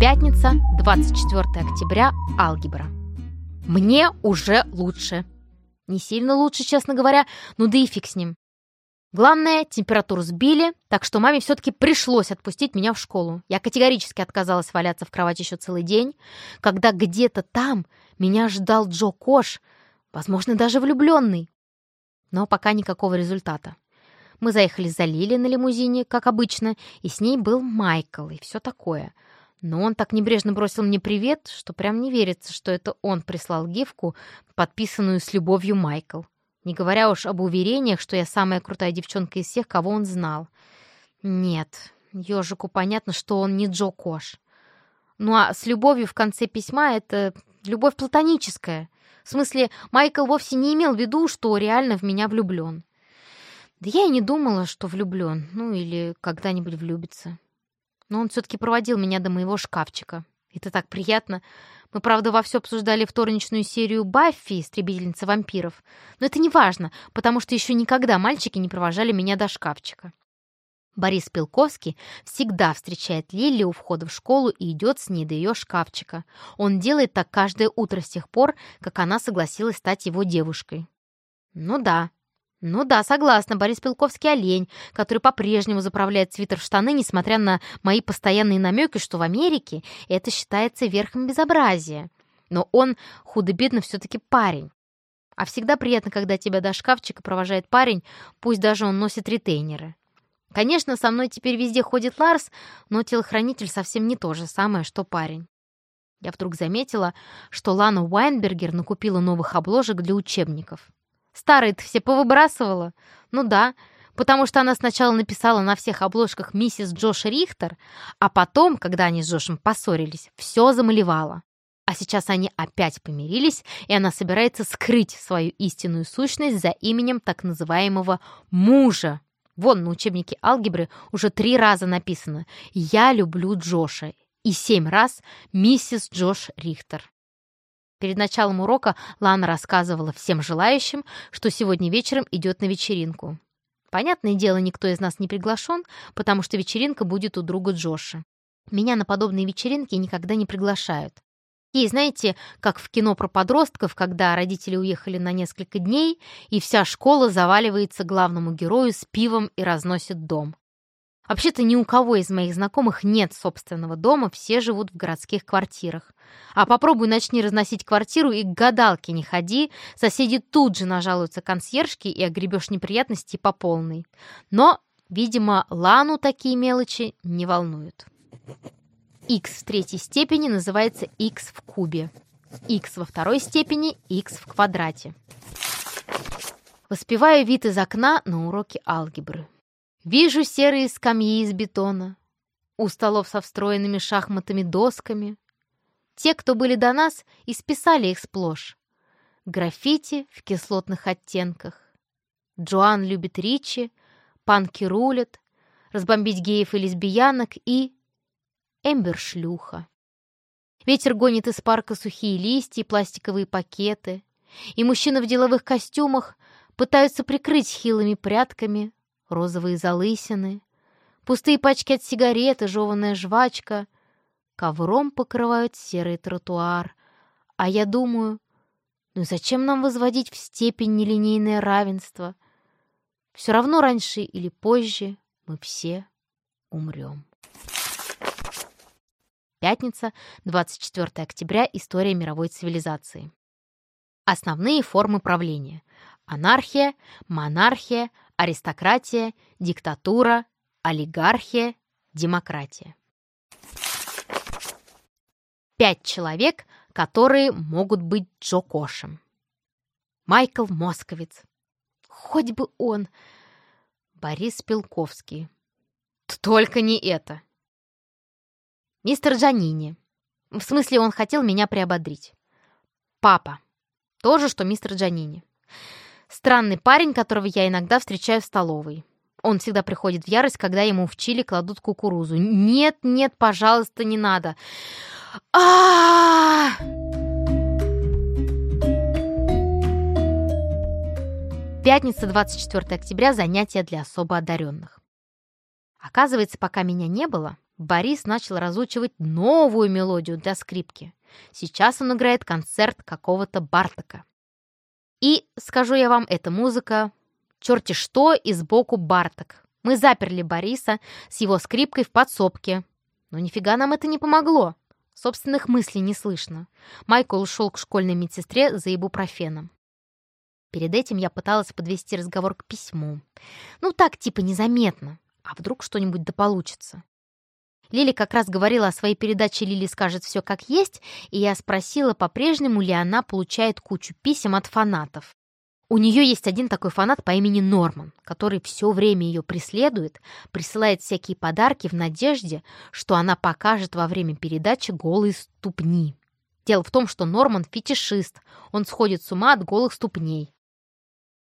Пятница, 24 октября, алгебра. Мне уже лучше. Не сильно лучше, честно говоря, ну да и фиг с ним. Главное, температуру сбили, так что маме все-таки пришлось отпустить меня в школу. Я категорически отказалась валяться в кровати еще целый день, когда где-то там меня ждал Джо Кош, возможно, даже влюбленный. Но пока никакого результата. Мы заехали за Лили на лимузине, как обычно, и с ней был Майкл и все такое. Но он так небрежно бросил мне привет, что прям не верится, что это он прислал гифку, подписанную с любовью Майкл. Не говоря уж об уверениях, что я самая крутая девчонка из всех, кого он знал. Нет, ежику понятно, что он не Джо Кош. Ну а с любовью в конце письма это любовь платоническая. В смысле, Майкл вовсе не имел в виду, что реально в меня влюблен. Да я и не думала, что влюблен, ну или когда-нибудь влюбится. Но он все-таки проводил меня до моего шкафчика. Это так приятно. Мы, правда, во все обсуждали вторничную серию «Баффи. Истребительница вампиров». Но это не важно, потому что еще никогда мальчики не провожали меня до шкафчика. Борис Пилковский всегда встречает Лили у входа в школу и идет с ней до ее шкафчика. Он делает так каждое утро с тех пор, как она согласилась стать его девушкой. Ну да, ну да, согласна, Борис Пилковский олень, который по-прежнему заправляет свитер в штаны, несмотря на мои постоянные намеки, что в Америке это считается верхом безобразия. Но он худо-бедно все-таки парень. А всегда приятно, когда тебя до шкафчика провожает парень, пусть даже он носит ретейнеры. Конечно, со мной теперь везде ходит Ларс, но телохранитель совсем не то же самое, что парень. Я вдруг заметила, что Лана Уайнбергер накупила новых обложек для учебников. Старые-то все повыбрасывала. Ну да, потому что она сначала написала на всех обложках миссис Джош Рихтер, а потом, когда они с Джошем поссорились, все замалевала. А сейчас они опять помирились, и она собирается скрыть свою истинную сущность за именем так называемого «мужа». Вон на учебнике алгебры уже три раза написано «Я люблю Джоша» и семь раз «Миссис Джош Рихтер». Перед началом урока Лана рассказывала всем желающим, что сегодня вечером идет на вечеринку. Понятное дело, никто из нас не приглашен, потому что вечеринка будет у друга Джоша. Меня на подобные вечеринки никогда не приглашают. И знаете, как в кино про подростков, когда родители уехали на несколько дней, и вся школа заваливается главному герою с пивом и разносит дом. Вообще-то ни у кого из моих знакомых нет собственного дома, все живут в городских квартирах. А попробуй начни разносить квартиру и к гадалке не ходи, соседи тут же нажалуются консьержке и огребешь неприятности по полной. Но, видимо, Лану такие мелочи не волнуют. x в третьей степени называется x в кубе. x во второй степени x в квадрате. Воспеваю вид из окна на уроке алгебры. Вижу серые скамьи из бетона, у столов со встроенными шахматами досками. Те, кто были до нас, исписали их сплошь. Граффити в кислотных оттенках. Джоан любит Ричи, панки рулят, разбомбить геев и лесбиянок и... Эмбер-шлюха. Ветер гонит из парка сухие листья и пластиковые пакеты, и мужчины в деловых костюмах пытаются прикрыть хилыми прядками розовые залысины, пустые пачки от сигарет и жеванная жвачка. Ковром покрывают серый тротуар. А я думаю, ну зачем нам возводить в степень нелинейное равенство? Все равно раньше или позже мы все умрем. Пятница, 24 октября. История мировой цивилизации. Основные формы правления. Анархия, монархия, аристократия, диктатура, олигархия, демократия. Пять человек, которые могут быть Джо Кошем. Майкл Московец. Хоть бы он. Борис Пилковский. Только не это. Мистер Джанини. В смысле, он хотел меня приободрить. Папа. То же, что мистер Джанини. Странный парень, которого я иногда встречаю в столовой. Он всегда приходит в ярость, когда ему в чили кладут кукурузу. Нет, нет, пожалуйста, не надо. а Пятница, 24 октября, занятия для особо одаренных. Оказывается, пока меня не было, Борис начал разучивать новую мелодию для скрипки. Сейчас он играет концерт какого-то Бартака. И, скажу я вам, эта музыка черти что и сбоку Барток. Мы заперли Бориса с его скрипкой в подсобке. Но нифига нам это не помогло. Собственных мыслей не слышно. Майкл ушел к школьной медсестре за ибупрофеном. Перед этим я пыталась подвести разговор к письму. Ну так, типа незаметно. А вдруг что-нибудь да получится? Лили как раз говорила о своей передаче «Лили скажет все как есть», и я спросила, по-прежнему ли она получает кучу писем от фанатов. У нее есть один такой фанат по имени Норман, который все время ее преследует, присылает всякие подарки в надежде, что она покажет во время передачи голые ступни. Дело в том, что Норман фетишист, он сходит с ума от голых ступней.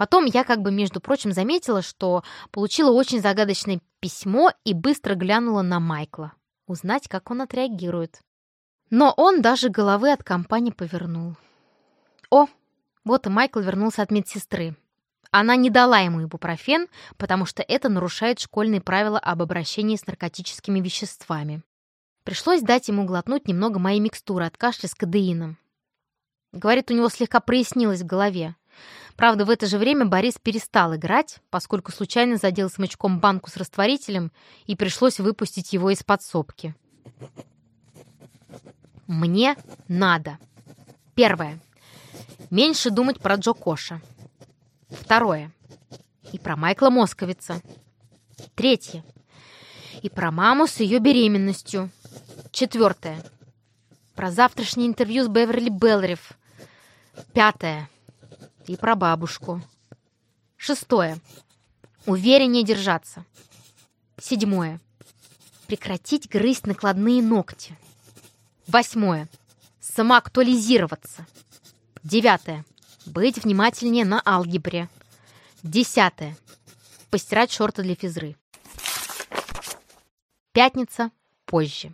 Потом я как бы, между прочим, заметила, что получила очень загадочное письмо и быстро глянула на Майкла. Узнать, как он отреагирует. Но он даже головы от компании повернул. О, вот и Майкл вернулся от медсестры. Она не дала ему ибупрофен, потому что это нарушает школьные правила об обращении с наркотическими веществами. Пришлось дать ему глотнуть немного моей микстуры от кашля с кадеином. Говорит, у него слегка прояснилось в голове. Правда, в это же время Борис перестал играть, поскольку случайно задел смычком банку с растворителем и пришлось выпустить его из подсобки. Мне надо. Первое. Меньше думать про Джо Коша. Второе. И про Майкла Московица. Третье. И про маму с ее беременностью. Четвертое. Про завтрашнее интервью с Беверли Белларев. Пятое и про бабушку. Шестое. Увереннее держаться. Седьмое. Прекратить грызть накладные ногти. Восьмое. Самоактуализироваться. Девятое. Быть внимательнее на алгебре. Десятое. Постирать шорты для физры. Пятница. Позже.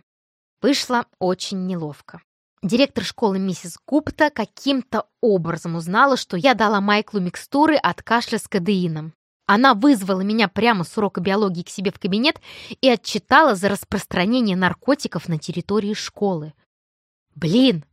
Вышло очень неловко. Директор школы миссис Гупта каким-то образом узнала, что я дала Майклу микстуры от кашля с кадеином. Она вызвала меня прямо с урока биологии к себе в кабинет и отчитала за распространение наркотиков на территории школы. Блин,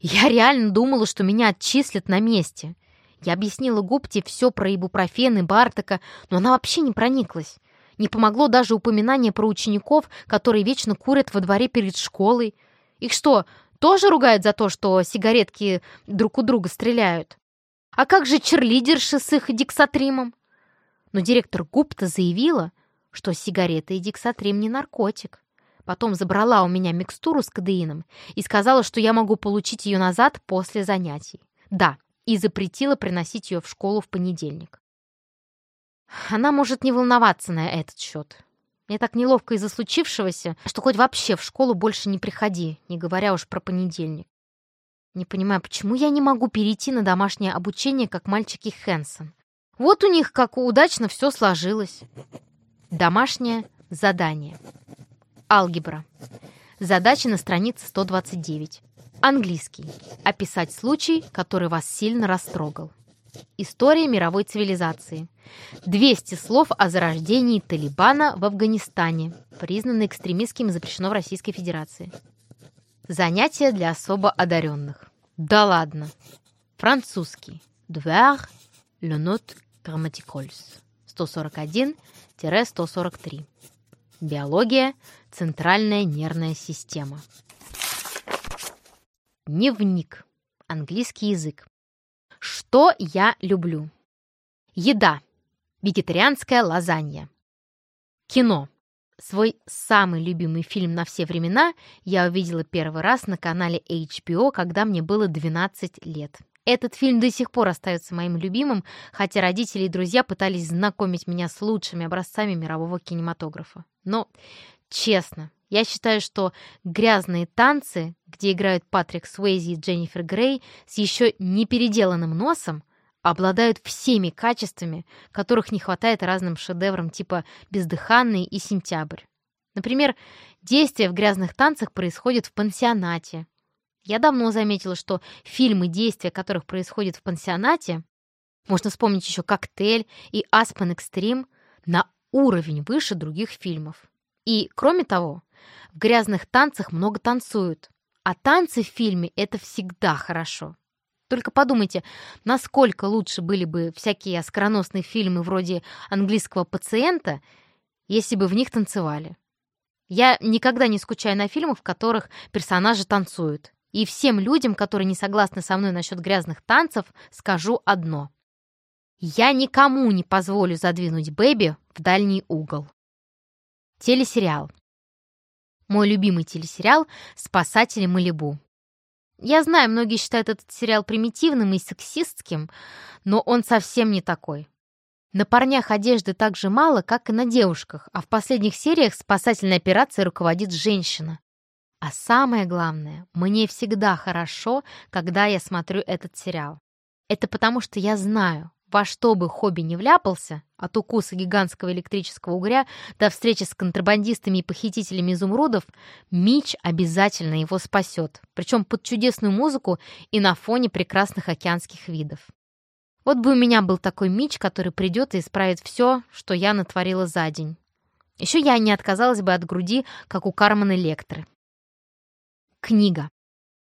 я реально думала, что меня отчислят на месте. Я объяснила Гупте все про ибупрофен и Бартака, но она вообще не прониклась. Не помогло даже упоминание про учеников, которые вечно курят во дворе перед школой. Их что, тоже ругают за то, что сигаретки друг у друга стреляют? А как же черлидерши с их диксатримом? Но директор Гупта заявила, что сигареты и диксатрим не наркотик. Потом забрала у меня микстуру с кадеином и сказала, что я могу получить ее назад после занятий. Да, и запретила приносить ее в школу в понедельник. Она может не волноваться на этот счет. Мне так неловко из-за случившегося, что хоть вообще в школу больше не приходи, не говоря уж про понедельник. Не понимаю, почему я не могу перейти на домашнее обучение, как мальчики Хэнсон. Вот у них как удачно все сложилось. Домашнее задание. Алгебра. Задача на странице 129. Английский. Описать случай, который вас сильно растрогал. История мировой цивилизации. 200 слов о зарождении Талибана в Афганистане, признанный экстремистским и запрещено в Российской Федерации. Занятия для особо одаренных. Да ладно. Французский. Devoir, le note grammaticoles. 141-143. Биология. Центральная нервная система. Дневник. Английский язык. Что я люблю? Еда. Вегетарианская лазанья. Кино. Свой самый любимый фильм на все времена я увидела первый раз на канале HBO, когда мне было 12 лет. Этот фильм до сих пор остается моим любимым, хотя родители и друзья пытались знакомить меня с лучшими образцами мирового кинематографа. Но, честно, я считаю, что «Грязные танцы», где играют Патрик Суэйзи и Дженнифер Грей с еще не переделанным носом, обладают всеми качествами, которых не хватает разным шедеврам типа «Бездыханный» и «Сентябрь». Например, действие в «Грязных танцах» происходит в пансионате. Я давно заметила, что фильмы, действия которых происходят в пансионате, Можно вспомнить еще «Коктейль» и «Аспен Экстрим» на уровень выше других фильмов. И, кроме того, в грязных танцах много танцуют. А танцы в фильме — это всегда хорошо. Только подумайте, насколько лучше были бы всякие оскароносные фильмы вроде «Английского пациента», если бы в них танцевали. Я никогда не скучаю на фильмах, в которых персонажи танцуют. И всем людям, которые не согласны со мной насчет грязных танцев, скажу одно. Я никому не позволю задвинуть Бэби в дальний угол. Телесериал. Мой любимый телесериал «Спасатели Малибу». Я знаю, многие считают этот сериал примитивным и сексистским, но он совсем не такой. На парнях одежды так же мало, как и на девушках, а в последних сериях спасательной операцией руководит женщина. А самое главное, мне всегда хорошо, когда я смотрю этот сериал. Это потому, что я знаю, во что бы хобби не вляпался, от укуса гигантского электрического угря до встречи с контрабандистами и похитителями изумрудов, Мич обязательно его спасет, причем под чудесную музыку и на фоне прекрасных океанских видов. Вот бы у меня был такой Мич, который придет и исправит все, что я натворила за день. Еще я не отказалась бы от груди, как у Кармен Электры. Книга.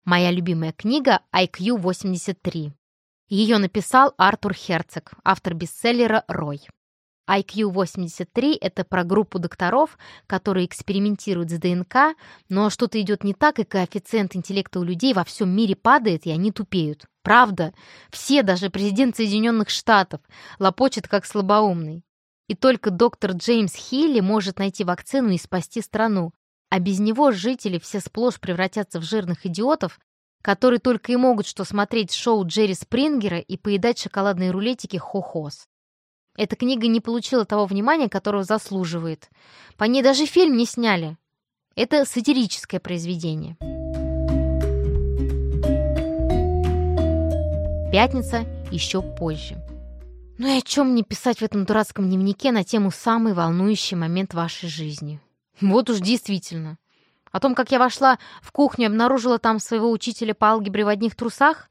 Моя любимая книга IQ 83. Ее написал Артур Херцог, автор бестселлера «Рой». IQ-83 — это про группу докторов, которые экспериментируют с ДНК, но что-то идет не так, и коэффициент интеллекта у людей во всем мире падает, и они тупеют. Правда, все, даже президент Соединенных Штатов, лопочет как слабоумный. И только доктор Джеймс Хилли может найти вакцину и спасти страну. А без него жители все сплошь превратятся в жирных идиотов, которые только и могут что смотреть шоу Джерри Спрингера и поедать шоколадные рулетики хо-хос. Эта книга не получила того внимания, которого заслуживает. По ней даже фильм не сняли. Это сатирическое произведение. Пятница еще позже. Ну и о чем мне писать в этом дурацком дневнике на тему «Самый волнующий момент вашей жизни»? Вот уж действительно. О том, как я вошла в кухню и обнаружила там своего учителя по алгебре в одних трусах?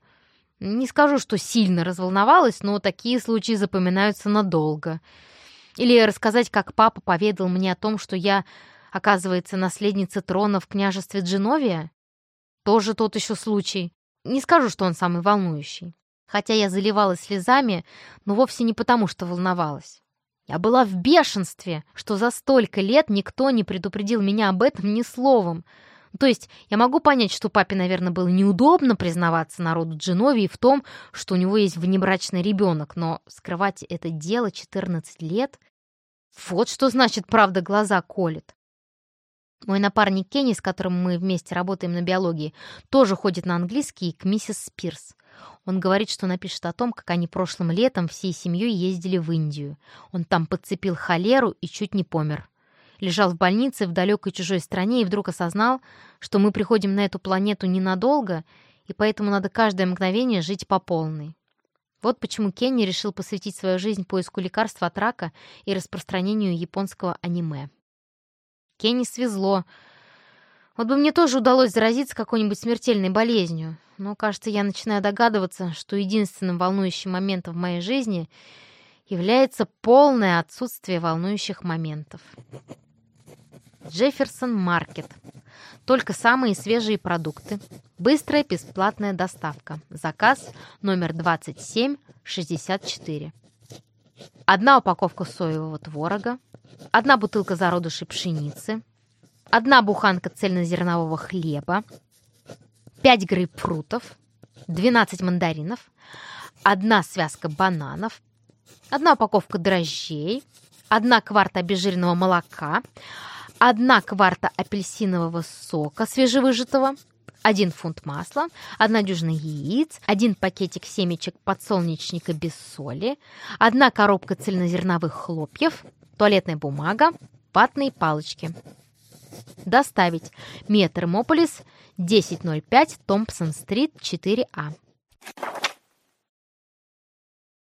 Не скажу, что сильно разволновалась, но такие случаи запоминаются надолго. Или рассказать, как папа поведал мне о том, что я, оказывается, наследница трона в княжестве Дженовия? Тоже тот еще случай. Не скажу, что он самый волнующий. Хотя я заливалась слезами, но вовсе не потому, что волновалась. Я была в бешенстве, что за столько лет никто не предупредил меня об этом ни словом — то есть я могу понять, что папе, наверное, было неудобно признаваться народу Дженовии в том, что у него есть внебрачный ребенок, но скрывать это дело 14 лет... Вот что значит «правда глаза колет». Мой напарник Кенни, с которым мы вместе работаем на биологии, тоже ходит на английский к миссис Спирс. Он говорит, что напишет о том, как они прошлым летом всей семьей ездили в Индию. Он там подцепил холеру и чуть не помер лежал в больнице в далекой чужой стране и вдруг осознал, что мы приходим на эту планету ненадолго, и поэтому надо каждое мгновение жить по полной. Вот почему Кенни решил посвятить свою жизнь поиску лекарства от рака и распространению японского аниме. Кенни свезло. Вот бы мне тоже удалось заразиться какой-нибудь смертельной болезнью, но, кажется, я начинаю догадываться, что единственным волнующим моментом в моей жизни является полное отсутствие волнующих моментов. Джефферсон Маркет. Только самые свежие продукты. Быстрая бесплатная доставка. Заказ номер 2764. Одна упаковка соевого творога. Одна бутылка зародышей пшеницы. Одна буханка цельнозернового хлеба. 5 грейпфрутов. 12 мандаринов. Одна связка бананов. Одна упаковка дрожжей. Одна кварта обезжиренного молока одна кварта апельсинового сока свежевыжатого, один фунт масла, одна дюжина яиц, один пакетик семечек подсолнечника без соли, одна коробка цельнозерновых хлопьев, туалетная бумага, ватные палочки. Доставить. Метрополис, 1005, Томпсон-стрит, 4А.